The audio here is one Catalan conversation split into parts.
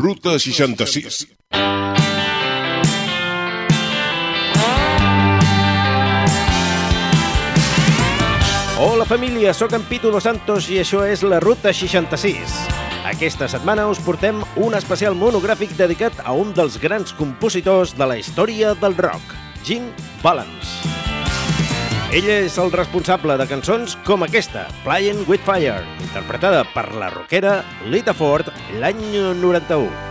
Ruta 66. Hola família, sóc en Pitu Dos Santos i això és la Ruta 66. Aquesta setmana us portem un especial monogràfic dedicat a un dels grans compositors de la història del rock, Jim Balance. Ell és el responsable de cançons com aquesta, Playing with Fire, interpretada per la rockera Lita Ford l'any 91.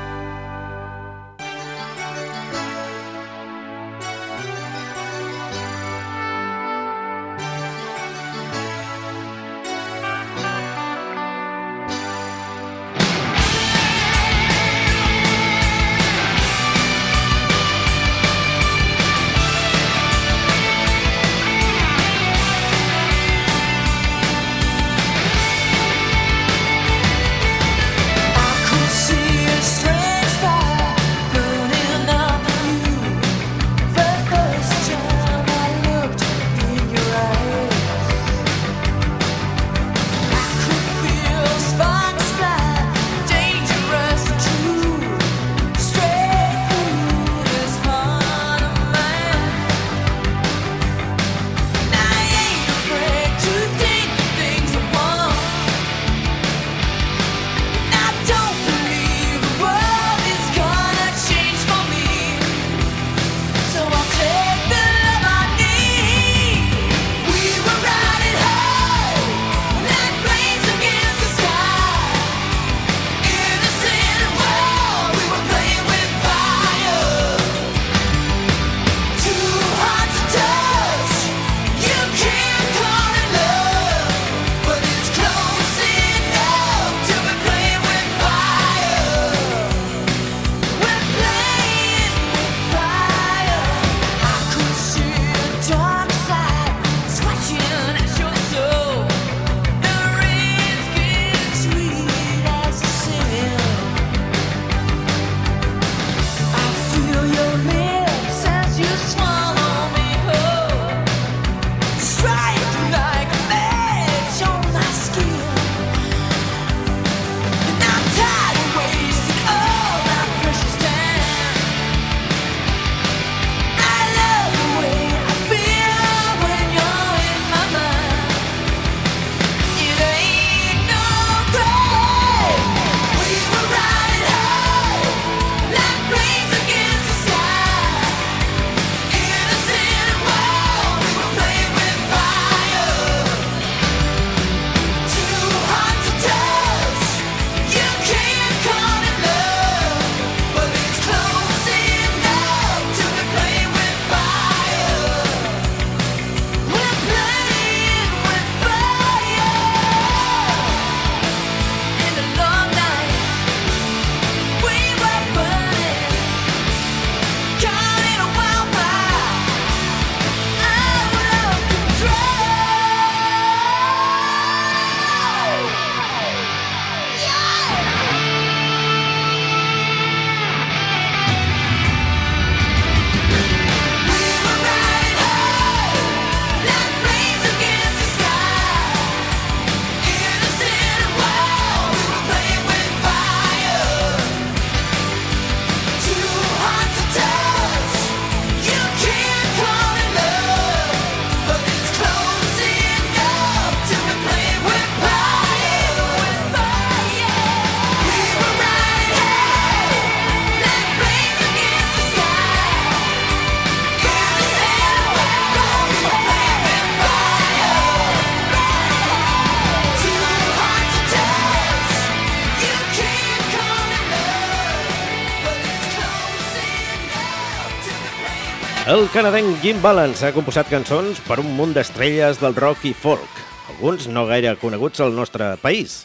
El canadenc Jim Balance ha composat cançons per un munt d'estrelles del rock i folk, alguns no gaire coneguts al nostre país.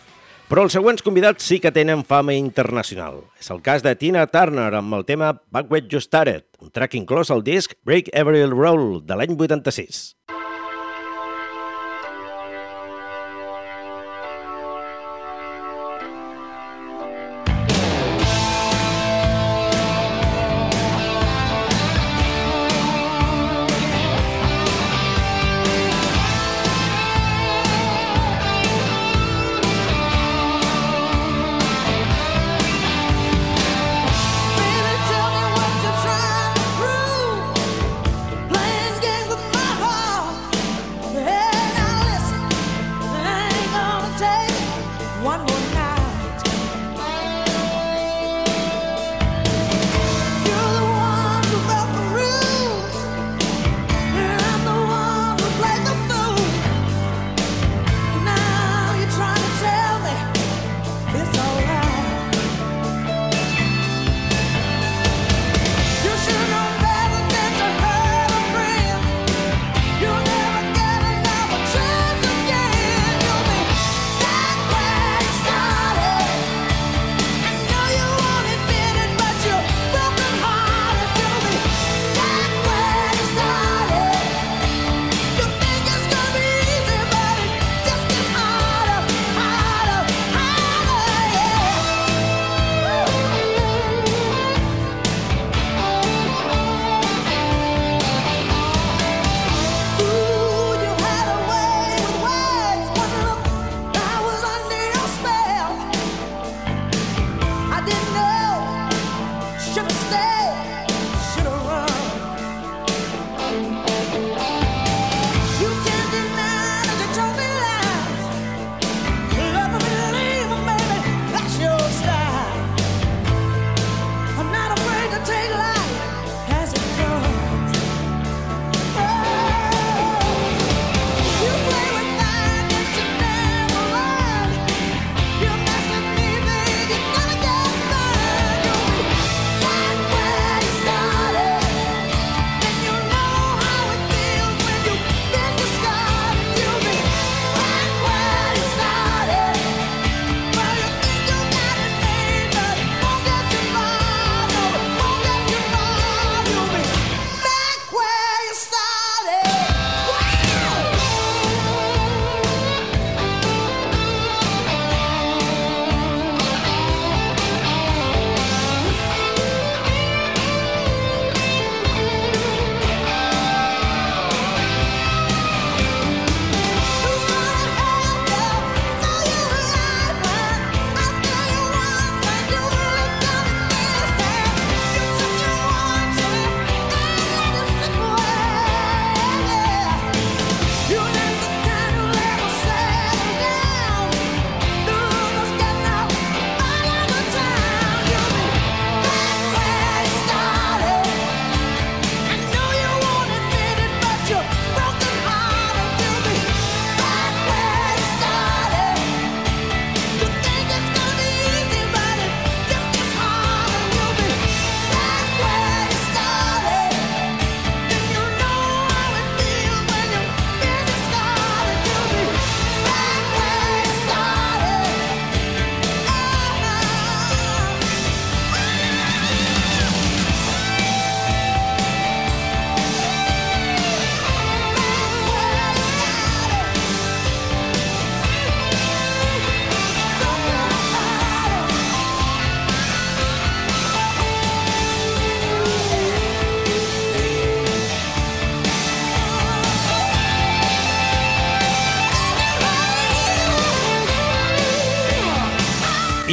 Però els següents convidats sí que tenen fama internacional. És el cas de Tina Turner amb el tema Back When You Started, un track inclòs al disc Break Every Roll de l'any 86.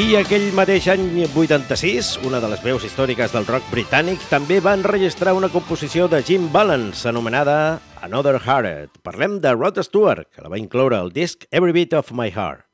I aquell mateix any 86, una de les veus històriques del rock britànic, també va enregistrar una composició de Jim Balance anomenada Another Heart. Parlem de Rod Stewart, que la va incloure al disc Every Beat of My Heart.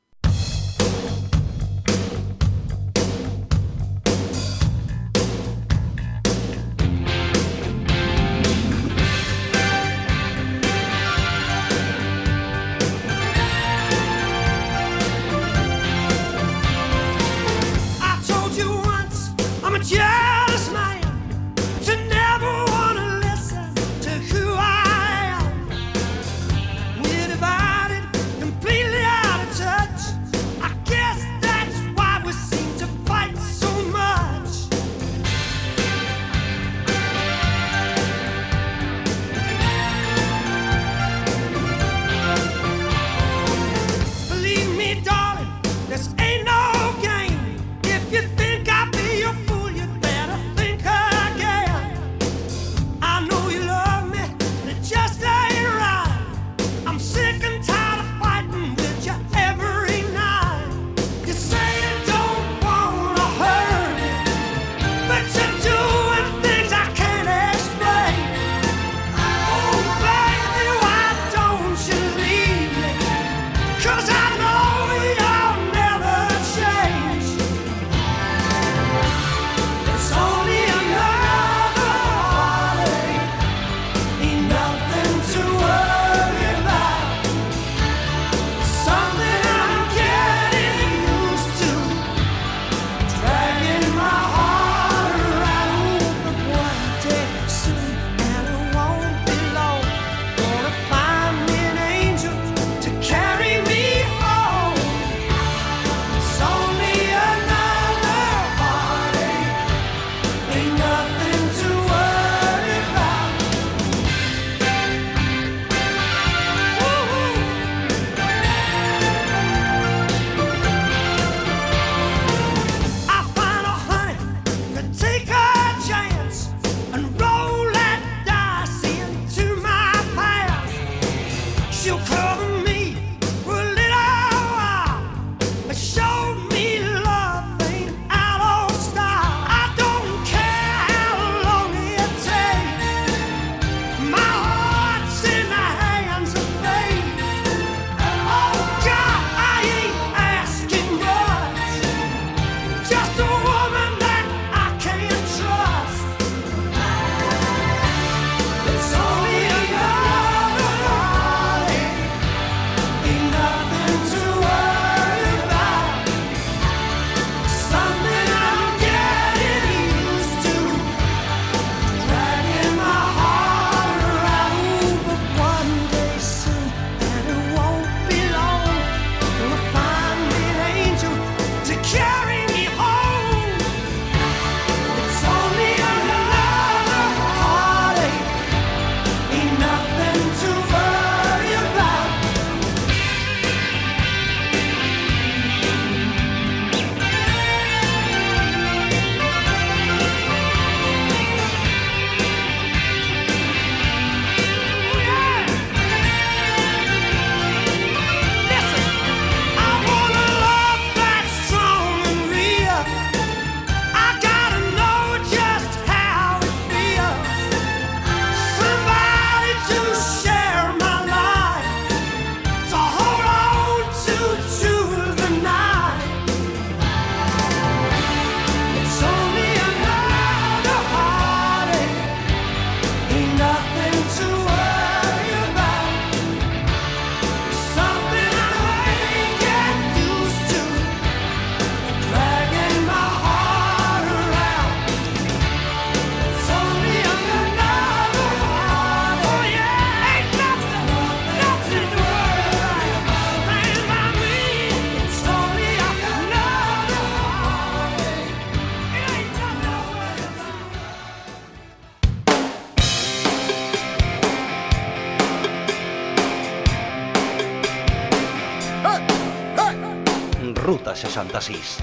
66.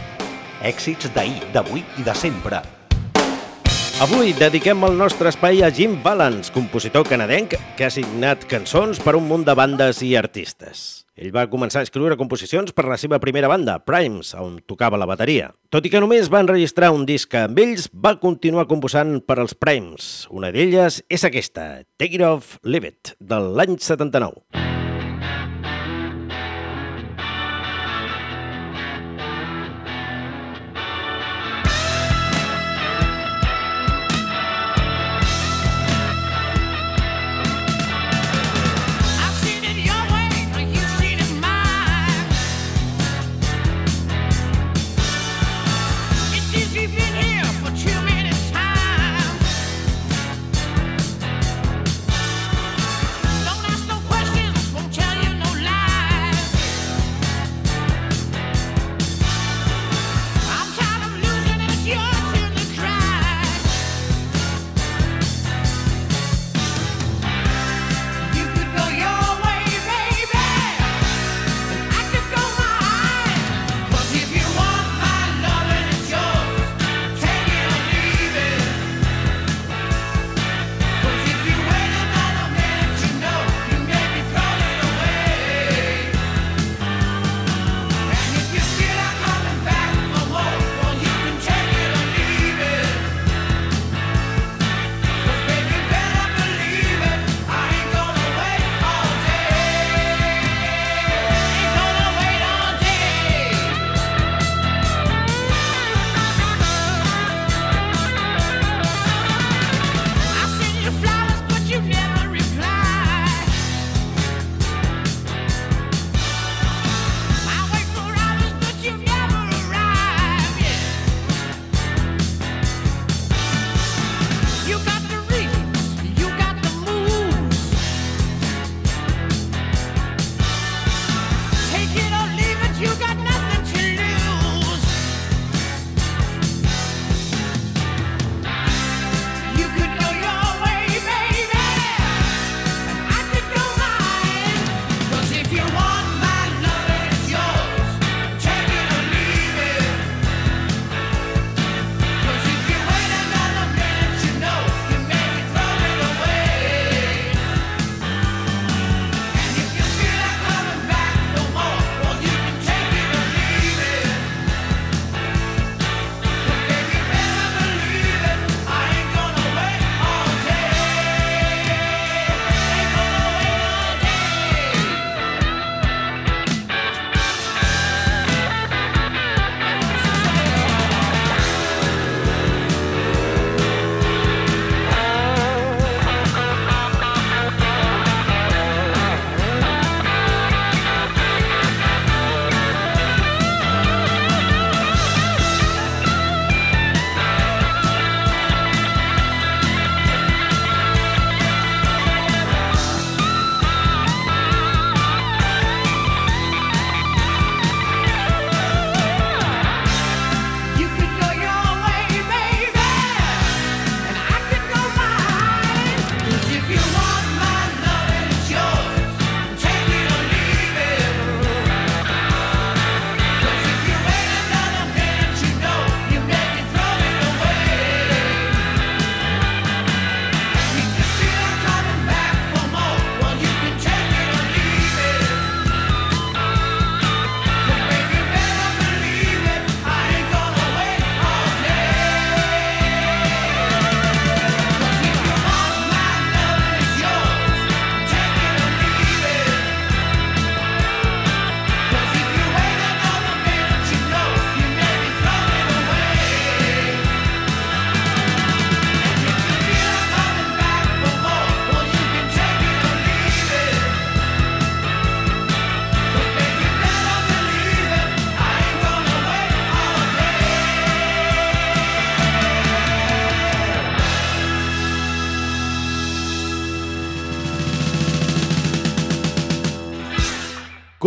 Èxits d'ahir, d'avui i de sempre. Avui dediquem el nostre espai a Jim Valance, compositor canadenc que ha signat cançons per un munt de bandes i artistes. Ell va començar a escriure composicions per la seva primera banda, Primes, on tocava la bateria. Tot i que només va enregistrar un disc amb ells, va continuar composant per als Primes. Una d'elles és aquesta, Take It Off, Leave It, de l'any 79.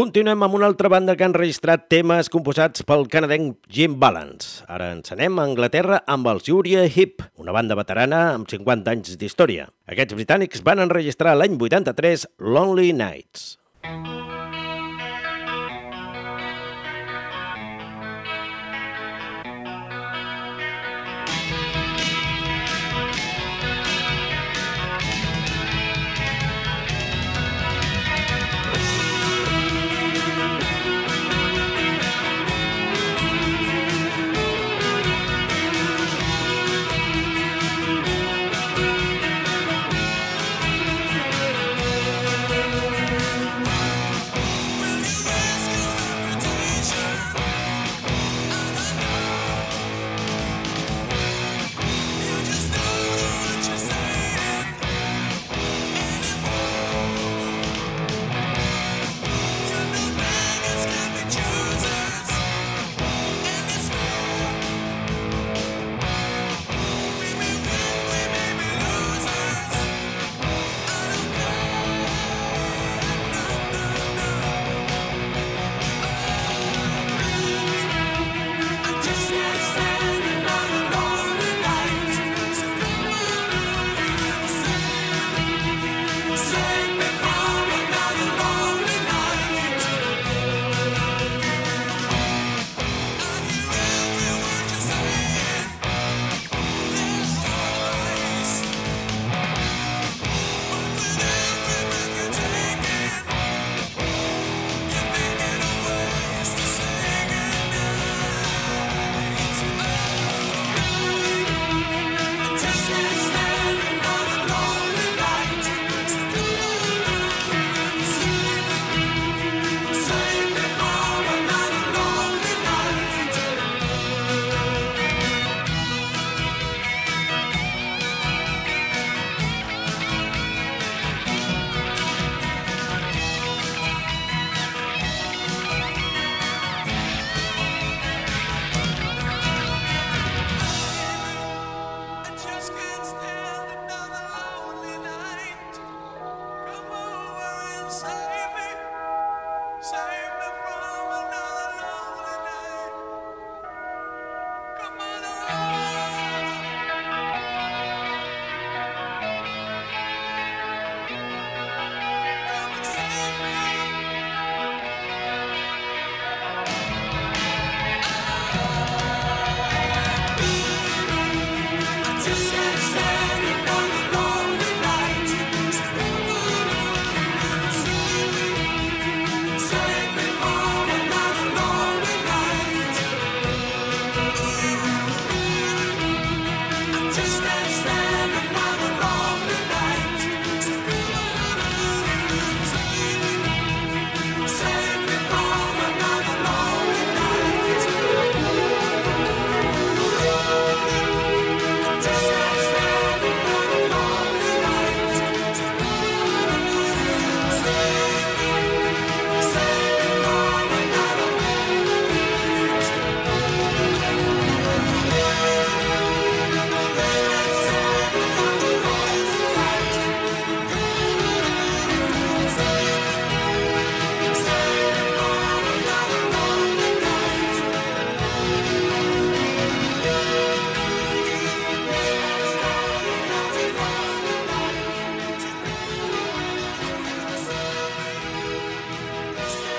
Continuem amb una altra banda que han registrat temes composats pel canadenc Jim Balance. Ara ens anem a Anglaterra amb els Uriah Heep, una banda veterana amb 50 anys d'història. Aquests britànics van enregistrar l'any 83 Lonely Nights.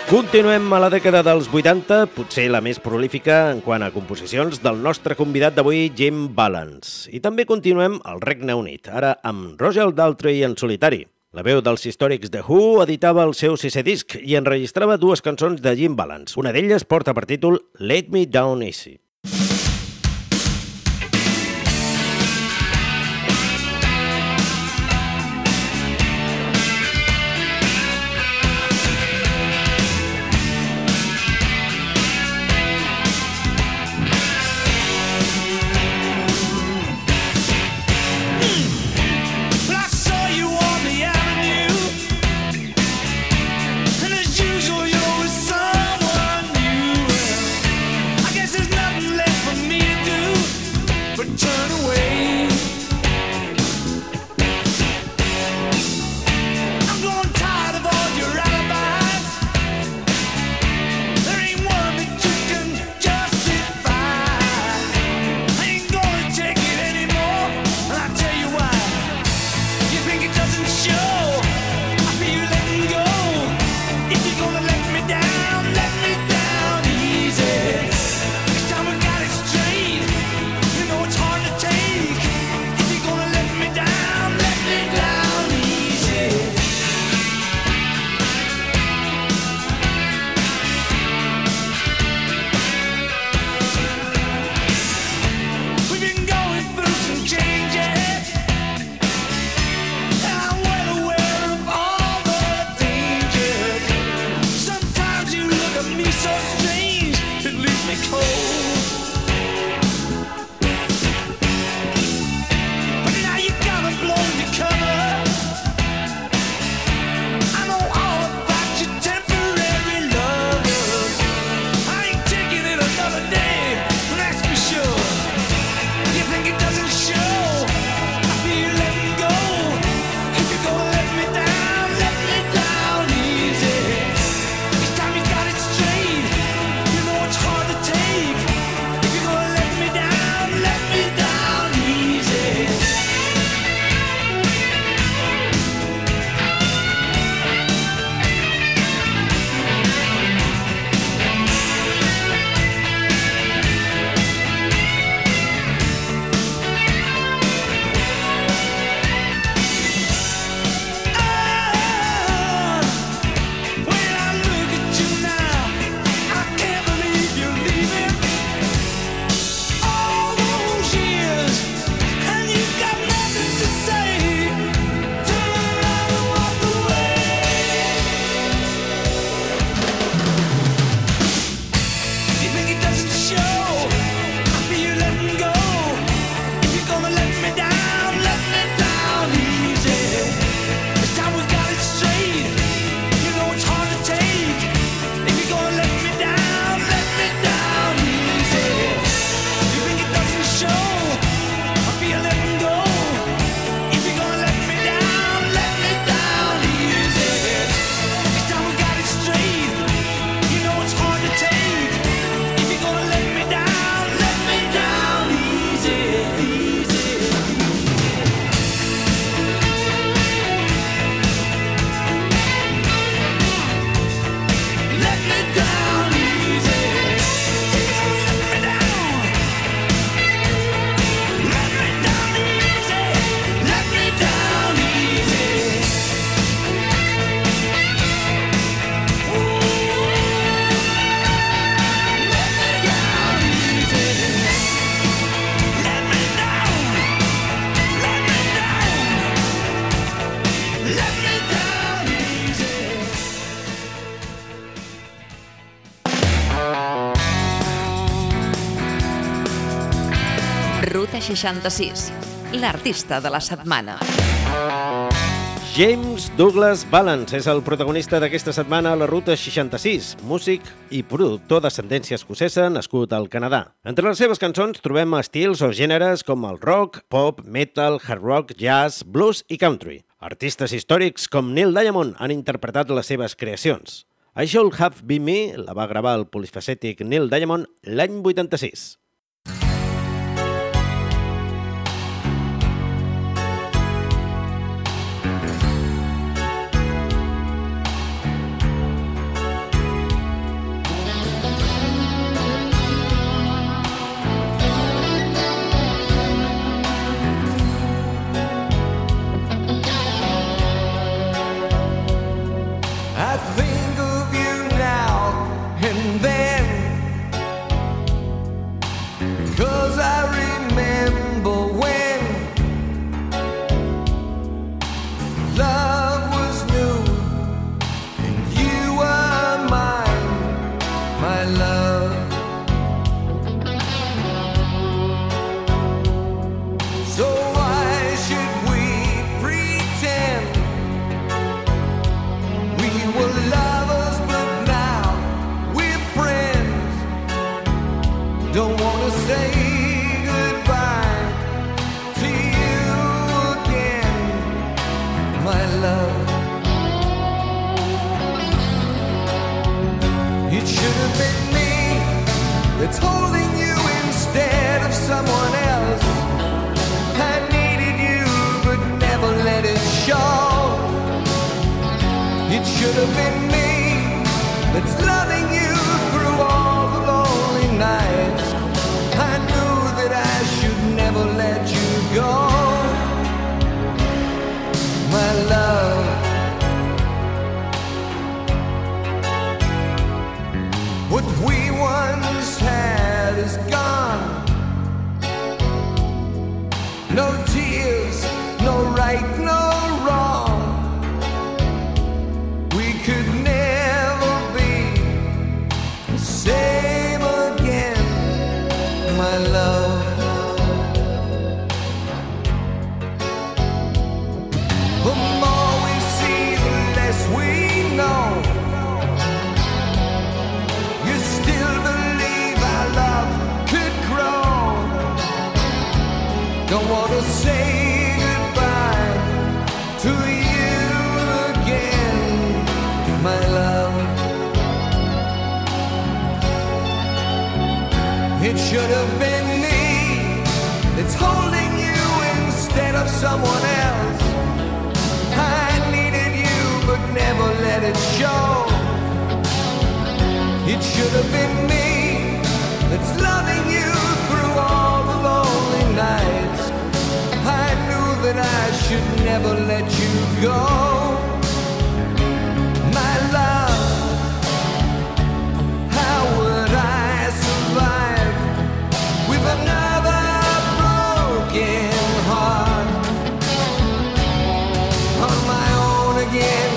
Continuem a la dècada dels 80, potser la més prolífica en quant a composicions del nostre convidat d'avui, Jim Balance. I també continuem al Regne Unit, ara amb Roger Daltrey en solitari. La veu dels històrics de Who editava el seu sisè disc i enregistrava dues cançons de Jim Balance. Una d'elles porta per títol Let Me Down Easy. 66, l'artista de la setmana. James Douglas Balance és el protagonista d'aquesta setmana a la Ruta 66, músic i productor d'ascendència escocesa nascut al Canadà. Entre les seves cançons trobem estils o gèneres com el rock, pop, metal, hard rock, jazz, blues i country. Artistes històrics com Neil Diamond han interpretat les seves creacions. I Should Have Been Me la va gravar el polifacètic Neil Diamond l'any 86. my love. It should have been me that's holding you instead of someone else. I needed you, but never let it show. It should have been me that's loving you through all the lonely nights. I knew that I should never let you go. again.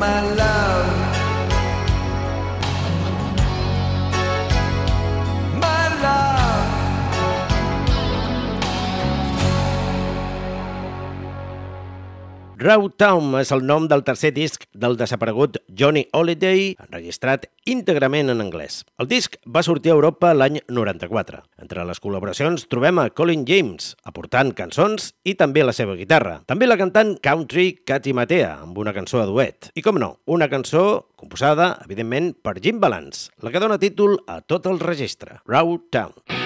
my love. Raw Town és el nom del tercer disc del desaparegut Johnny Holiday, enregistrat íntegrament en anglès. El disc va sortir a Europa l'any 94. Entre les col·laboracions trobem a Colin James, aportant cançons i també la seva guitarra. També la cantant country Katy Matea, amb una cançó a duet. I com no, una cançó composada, evidentment, per Jim Balance, la que dona títol a tot el registre, Raw Town.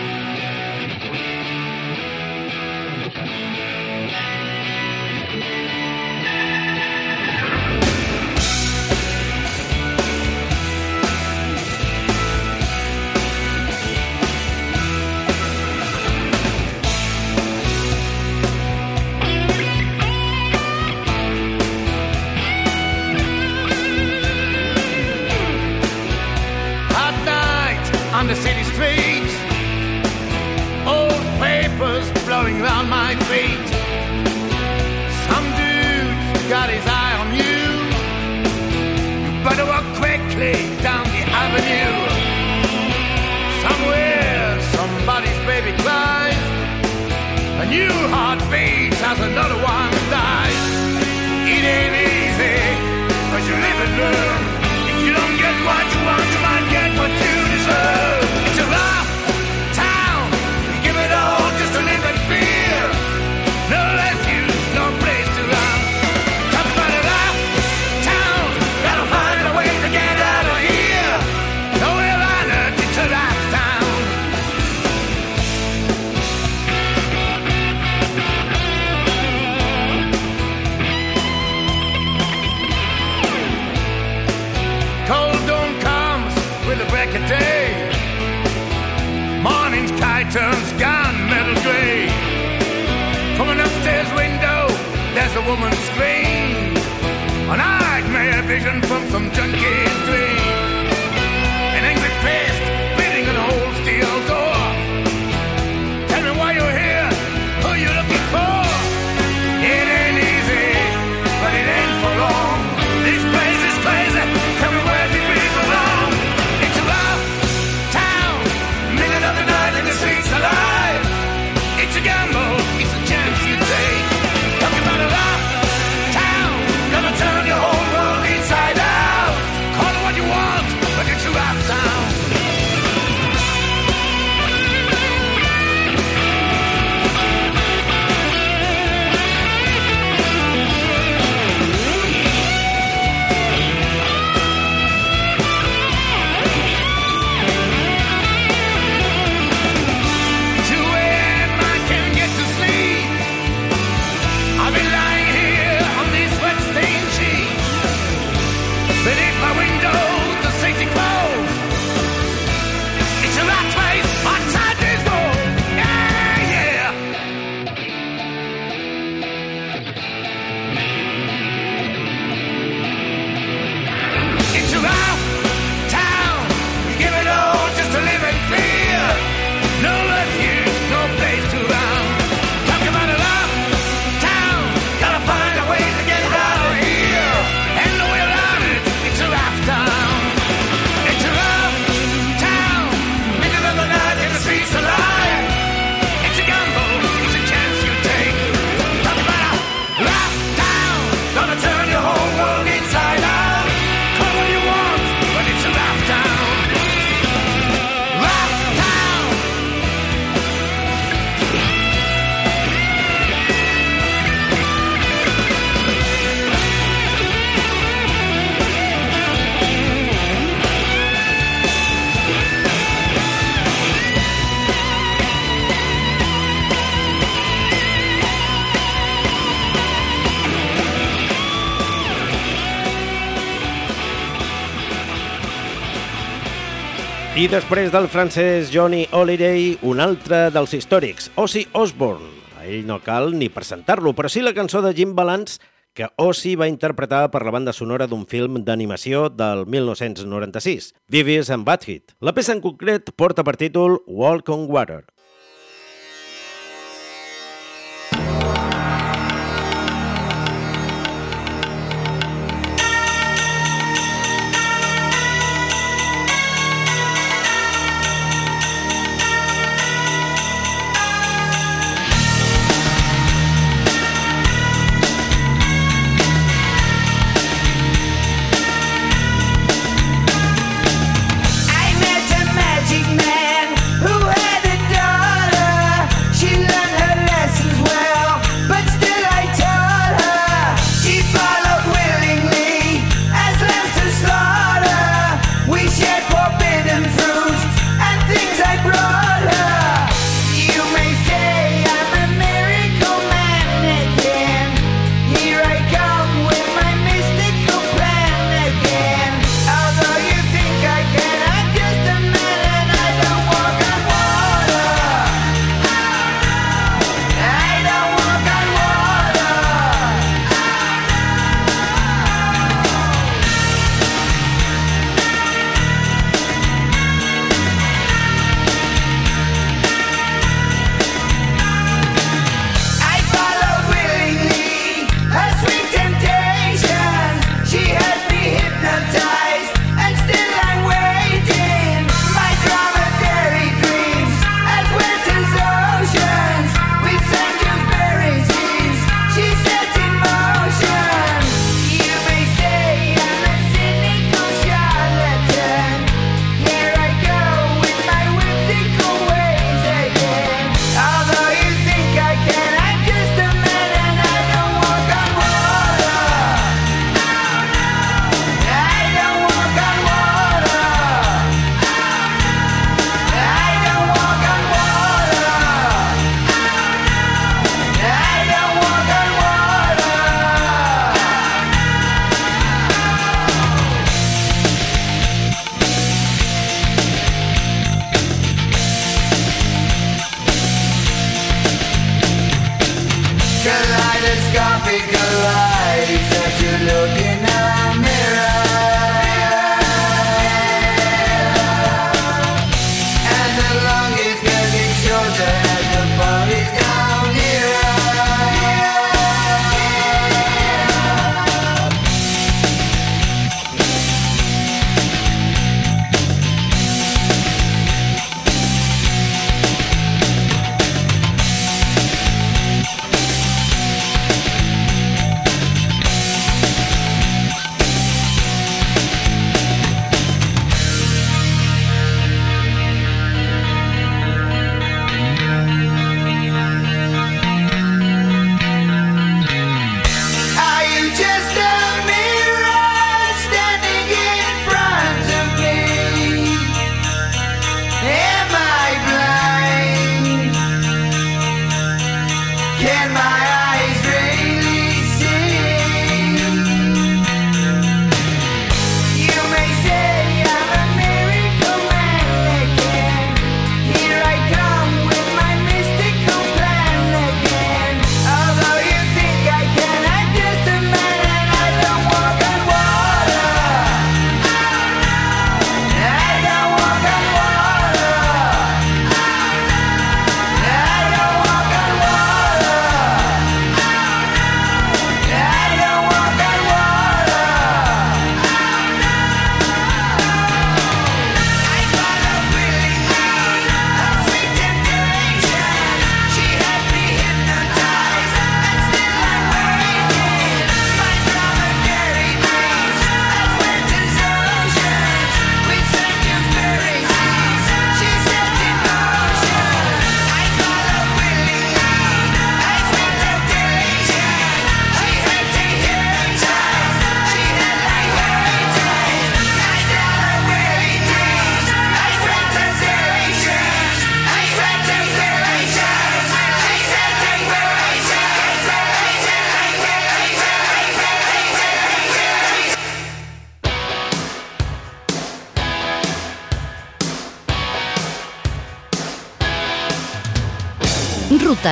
després del francès Johnny Holiday, un altre dels històrics, Ozzy Osbourne. A ell no cal ni presentar-lo, però sí la cançó de Jim Balance que Ozzy va interpretar per la banda sonora d'un film d'animació del 1996, Vivis and Butthead. La peça en concret porta per títol Walk on Water,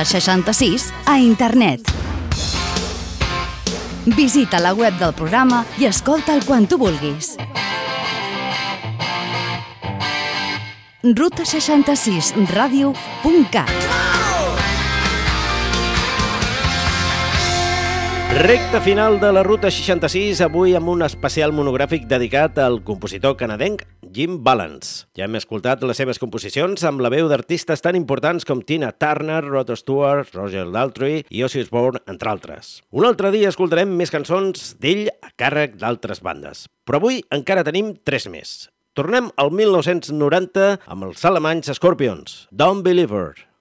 Ruta 66 a internet. Visita la web del programa i escolta'l quan tu vulguis. ruta66radio.cat Recte final de la Ruta 66, avui amb un especial monogràfic dedicat al compositor canadenc Jim Balance. Ja hem escoltat les seves composicions amb la veu d'artistes tan importants com Tina Turner, Rod Stewart, Roger Daltrey i Ozzy Osbourne, entre altres. Un altre dia escoltarem més cançons d'ell a càrrec d'altres bandes. Però avui encara tenim tres més. Tornem al 1990 amb els alemanys Scorpions, Don't Believer.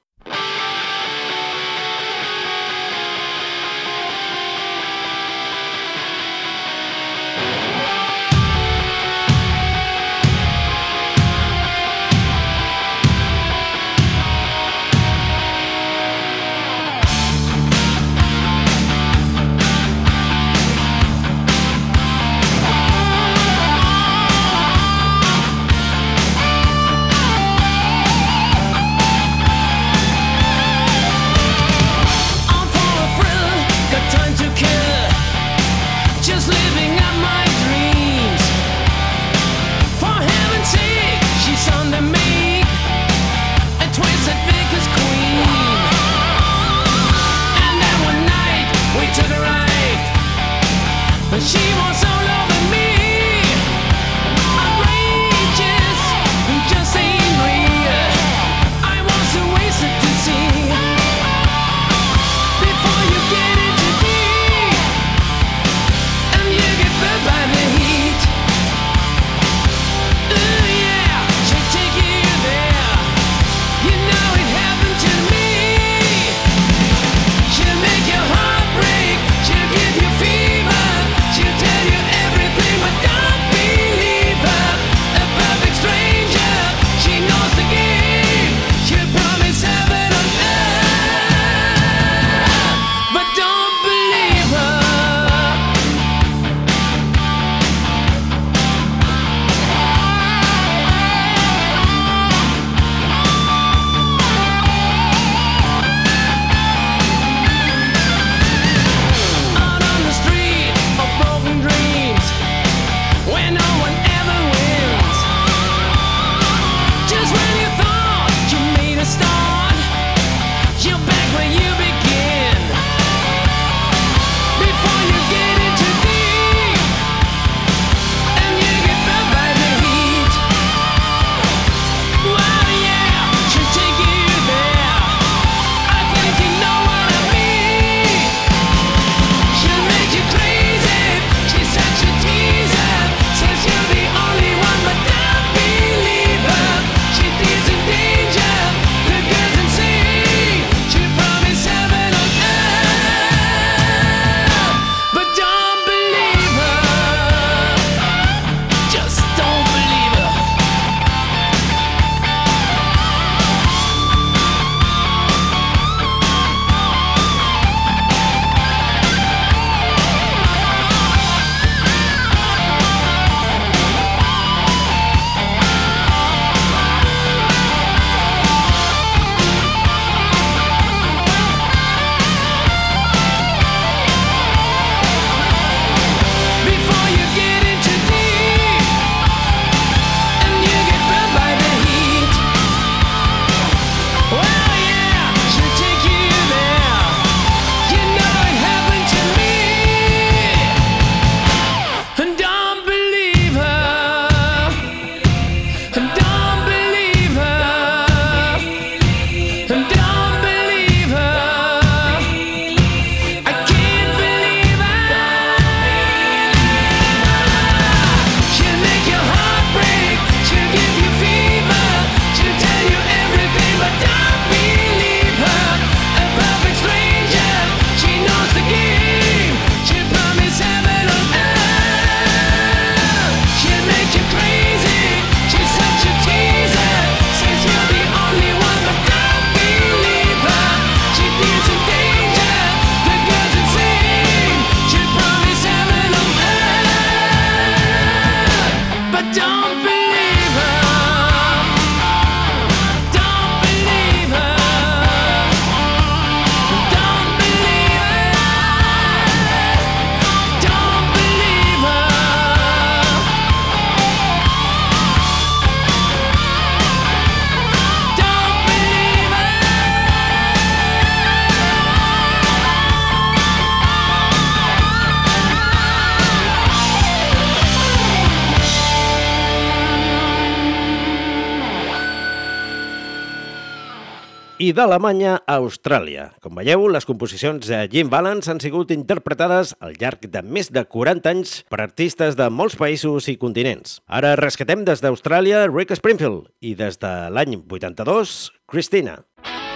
d'Alemanya a Austràlia. Com veieu, les composicions de Jim Valance han sigut interpretades al llarg de més de 40 anys per artistes de molts països i continents. Ara rescatem des d'Austràlia Rick Springfield i des de l'any 82, Christina. Ruta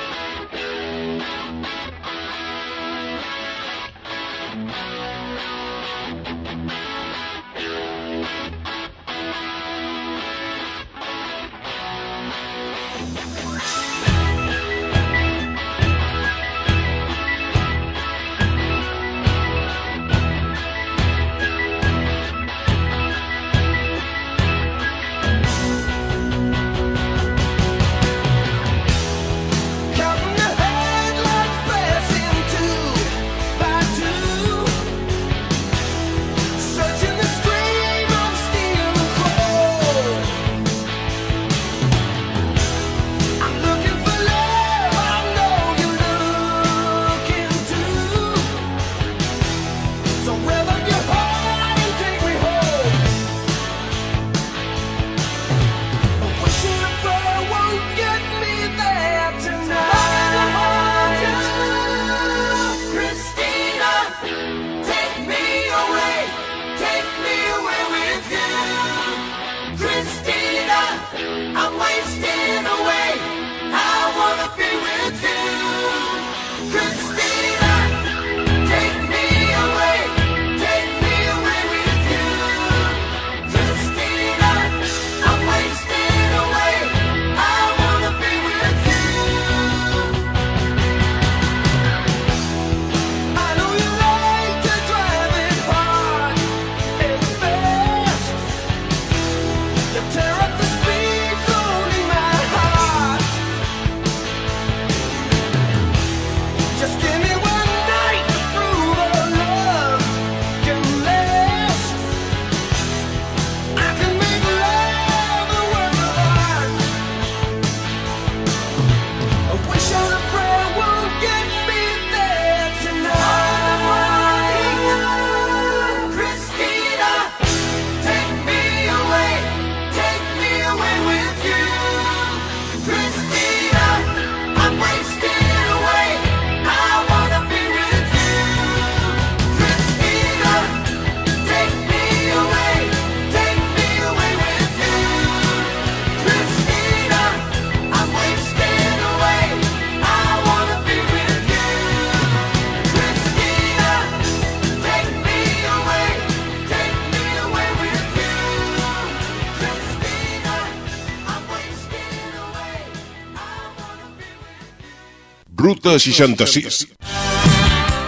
66.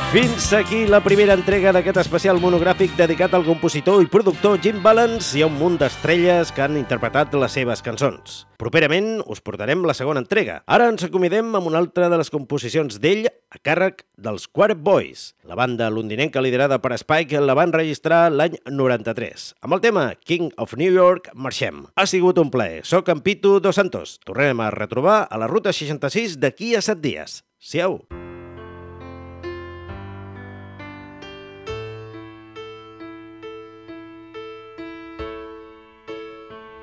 Fins aquí la primera entrega d'aquest especial monogràfic dedicat al compositor i productor Jim Balance i a un munt d'estrelles que han interpretat les seves cançons. Properament us portarem la segona entrega. Ara ens acomidem amb una altra de les composicions d'ell a càrrec dels Quartet Boys. La banda londinenca liderada per Spike la van registrar l'any 93. Amb el tema King of New York marxem. Ha sigut un plaer. Soc en Pitu Dos Santos. Tornem a retrobar a la Ruta 66 d'aquí a 7 dies. Siau!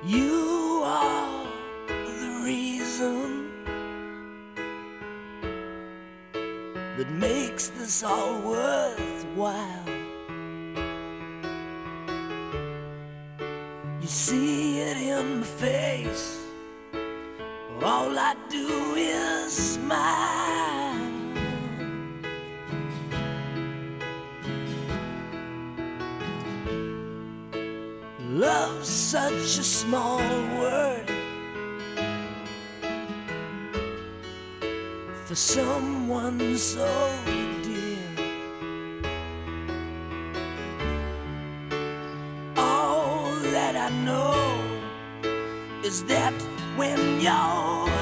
You are the reason that makes this all worthwhile. You see it in my face. All I do is smile. Love's such a small word for someone so dear. All that I know is that when you're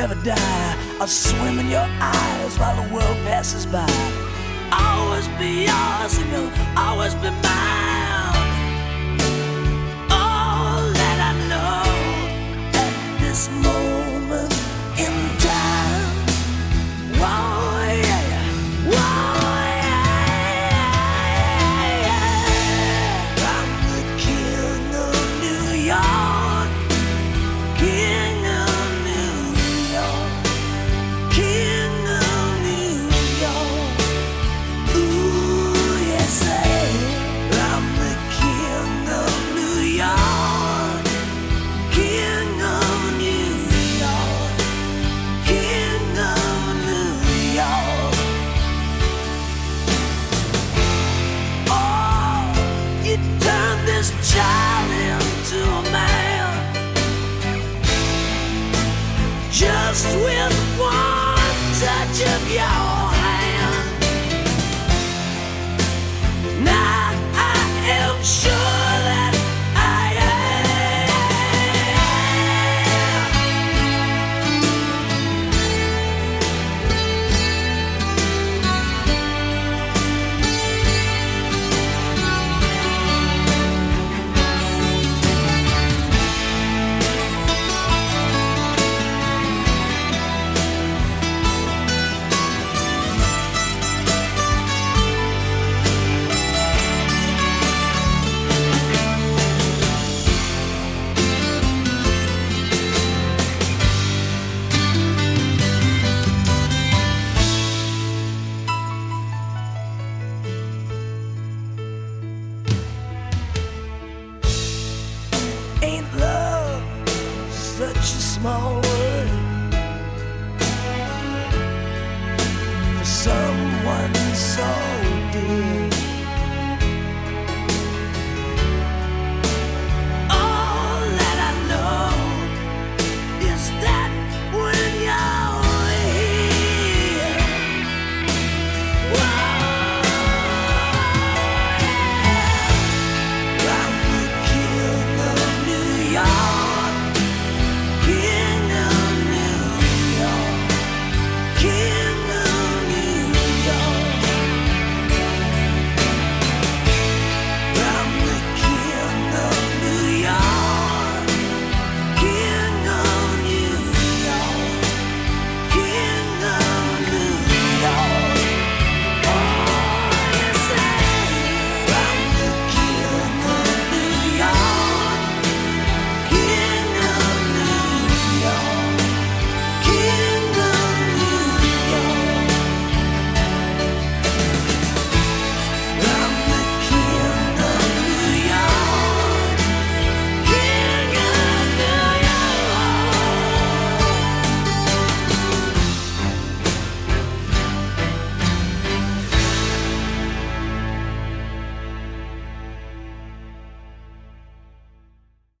never die. I'll swim in your eyes while the world passes by. Always be yours and you'll always be mine. All that I know at this moment.